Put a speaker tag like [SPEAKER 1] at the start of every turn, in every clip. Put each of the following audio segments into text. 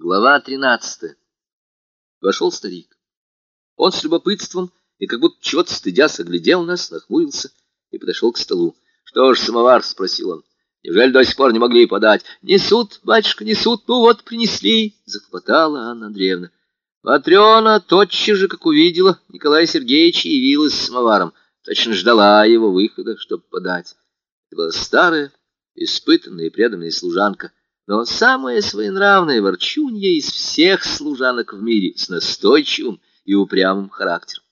[SPEAKER 1] Глава тринадцатая. Вошел старик. Он с любопытством и как будто чего-то стыдясь оглядел нас, нахмурился и подошел к столу. — Что ж, самовар? — спросил он. — Неужели до сих пор не могли подать? — Несут, батюшка, несут. Ну вот, принесли. Захлопотала Анна Андреевна. Матрена тотчас же, как увидела, Николая Сергеевича явилась с самоваром. Точно ждала его выхода, чтобы подать. Это была старая, испытанная и преданная служанка, но самая своенравная ворчунья из всех служанок в мире с настойчивым и упрямым характером.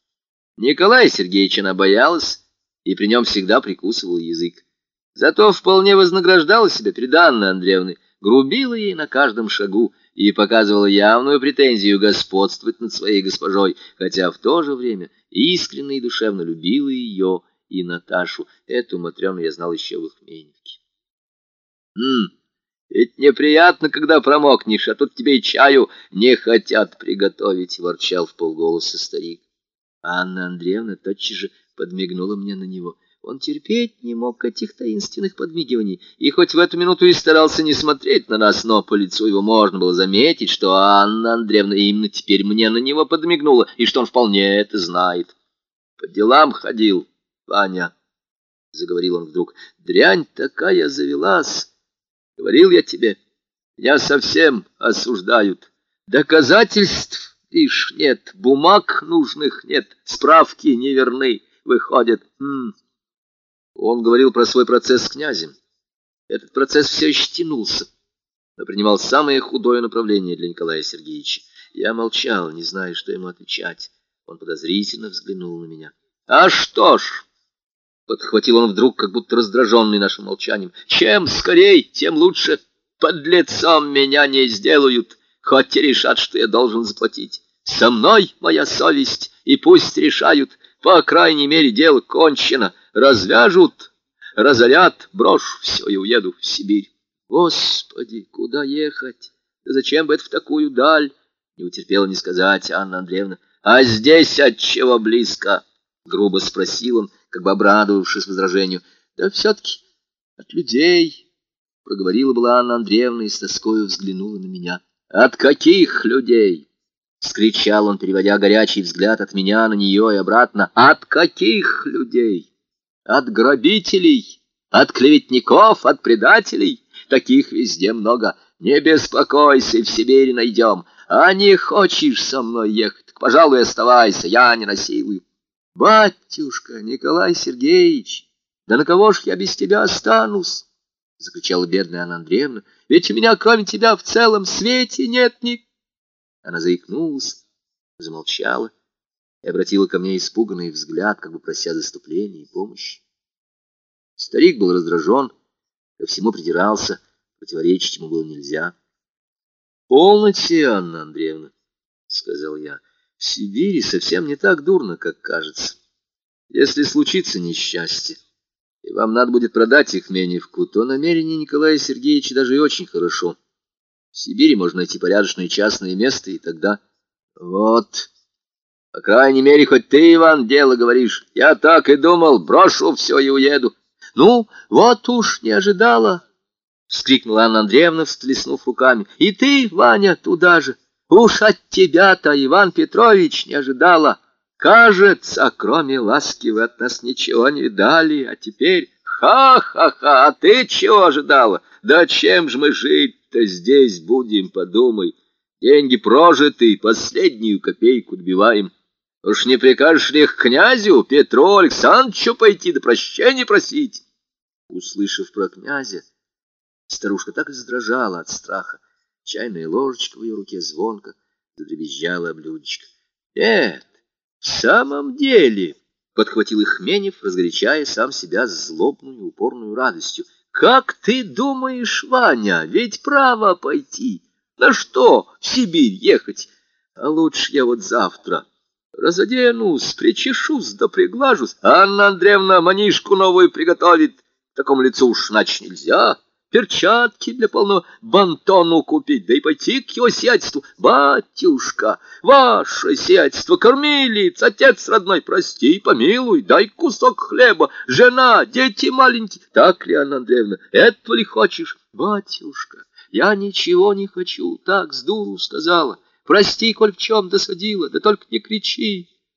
[SPEAKER 1] Николая Сергеевича она боялась и при нем всегда прикусывал язык. Зато вполне вознаграждала себя перед Анной Андреевной, грубила ей на каждом шагу и показывала явную претензию господствовать над своей госпожой, хотя в то же время искренне и душевно любила ее и Наташу. Эту Матрёну я знал еще в Ихменевке. «М ведь неприятно, когда промокнешь, а тут тебе и чаю не хотят приготовить, — ворчал в полголоса старик. Анна Андреевна тотчас же подмигнула мне на него. Он терпеть не мог этих таинственных подмигиваний, и хоть в эту минуту и старался не смотреть на нас, но по лицу его можно было заметить, что Анна Андреевна именно теперь мне на него подмигнула, и что он вполне это знает. — По делам ходил, Ваня, — заговорил он вдруг, — дрянь такая завелась. Говорил я тебе, меня совсем осуждают. Доказательств лишь нет, бумаг нужных нет, справки неверны, выходят. М. Он говорил про свой процесс с князем. Этот процесс все еще тянулся, но принимал самое худое направление для Николая Сергеевича. Я молчал, не зная, что ему отвечать. Он подозрительно взглянул на меня. — А что ж... Подхватил он вдруг, как будто раздраженный нашим молчанием. «Чем скорей, тем лучше. Под лицом меня не сделают, хоть и решат, что я должен заплатить. Со мной моя совесть, и пусть решают. По крайней мере, дело кончено. Развяжут, разорят, брошу все и уеду в Сибирь. Господи, куда ехать? Да зачем бы это в такую даль? Не утерпела не сказать Анна Андреевна. А здесь от чего близко? Грубо спросил он, как бы обрадовавшись возражению. — Да все-таки от людей, — проговорила была Анна Андреевна и с тоскою взглянула на меня. — От каких людей? — вскричал он, переводя горячий взгляд от меня на нее и обратно. — От каких людей? От грабителей, от клеветников, от предателей? Таких везде много. Не беспокойся, в Сибири найдем. А не хочешь со мной ехать, пожалуй, оставайся, я не насилую. «Батюшка Николай Сергеевич, да на кого ж я без тебя останусь?» — закричала бедная Анна Андреевна. «Ведь у меня, кроме тебя, в целом свете нет ни...» Она заикнулась, замолчала и обратила ко мне испуганный взгляд, как бы прося заступления и помощи. Старик был раздражен, ко всему придирался, противоречить ему было нельзя. — Полноте, Анна Андреевна, — сказал я, — в Сибири совсем не так дурно, как кажется. Если случится несчастье, и вам надо будет продать их Меневку, то намерение Николая Сергеевича даже и очень хорошо. В Сибири можно найти порядочное частное место, и тогда... Вот... По крайней мере, хоть ты, Иван, дело говоришь. Я так и думал, брошу все и уеду. Ну, вот уж не ожидала, — вскрикнула Анна Андреевна, всплеснув руками. И ты, Ваня, туда же. Уж от тебя-то, Иван Петрович, не ожидала. Кажется, кроме ласки вы от нас ничего не дали, а теперь... Ха-ха-ха, а ты чего ожидала? Да чем же мы жить-то здесь будем, подумай. Деньги прожиты, последнюю копейку добиваем. Уж не прикажешь ли к князю Петру Александровичу пойти да прощения просить? Услышав про князя, старушка так издрожала от страха, Чайная ложечка в ее руке звонко задребезжала блюдечко. «Нет, в самом деле!» — подхватил Ихменев, разгорячая сам себя злобную упорную радостью. «Как ты думаешь, Ваня, ведь право пойти? На что в Сибирь ехать? А лучше я вот завтра разоденусь, причешусь да приглажусь. Анна Андреевна манишку новую приготовит. Такому лицу уж нач нельзя» перчатки для полного бантону купить, да и пойти к его сиятельству. Батюшка, ваше сиятельство, кормилец, отец родной, прости, помилуй, дай кусок хлеба, жена, дети маленькие. Так ли, Анна Андреевна, этого ли хочешь? Батюшка, Я ничего не хочу, так с дуру сказала. Прости, коль в чем досадила, да только не кричи.